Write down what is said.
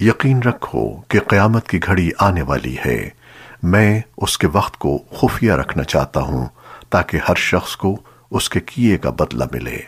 یقین رکھو کہ قیامت کی گھڑی آنے والی ہے۔ میں اس کے وقت کو خفیہ رکھنا چاہتا ہوں تاکہ ہر شخص کو اس کے کیے کا بدلہ ملے۔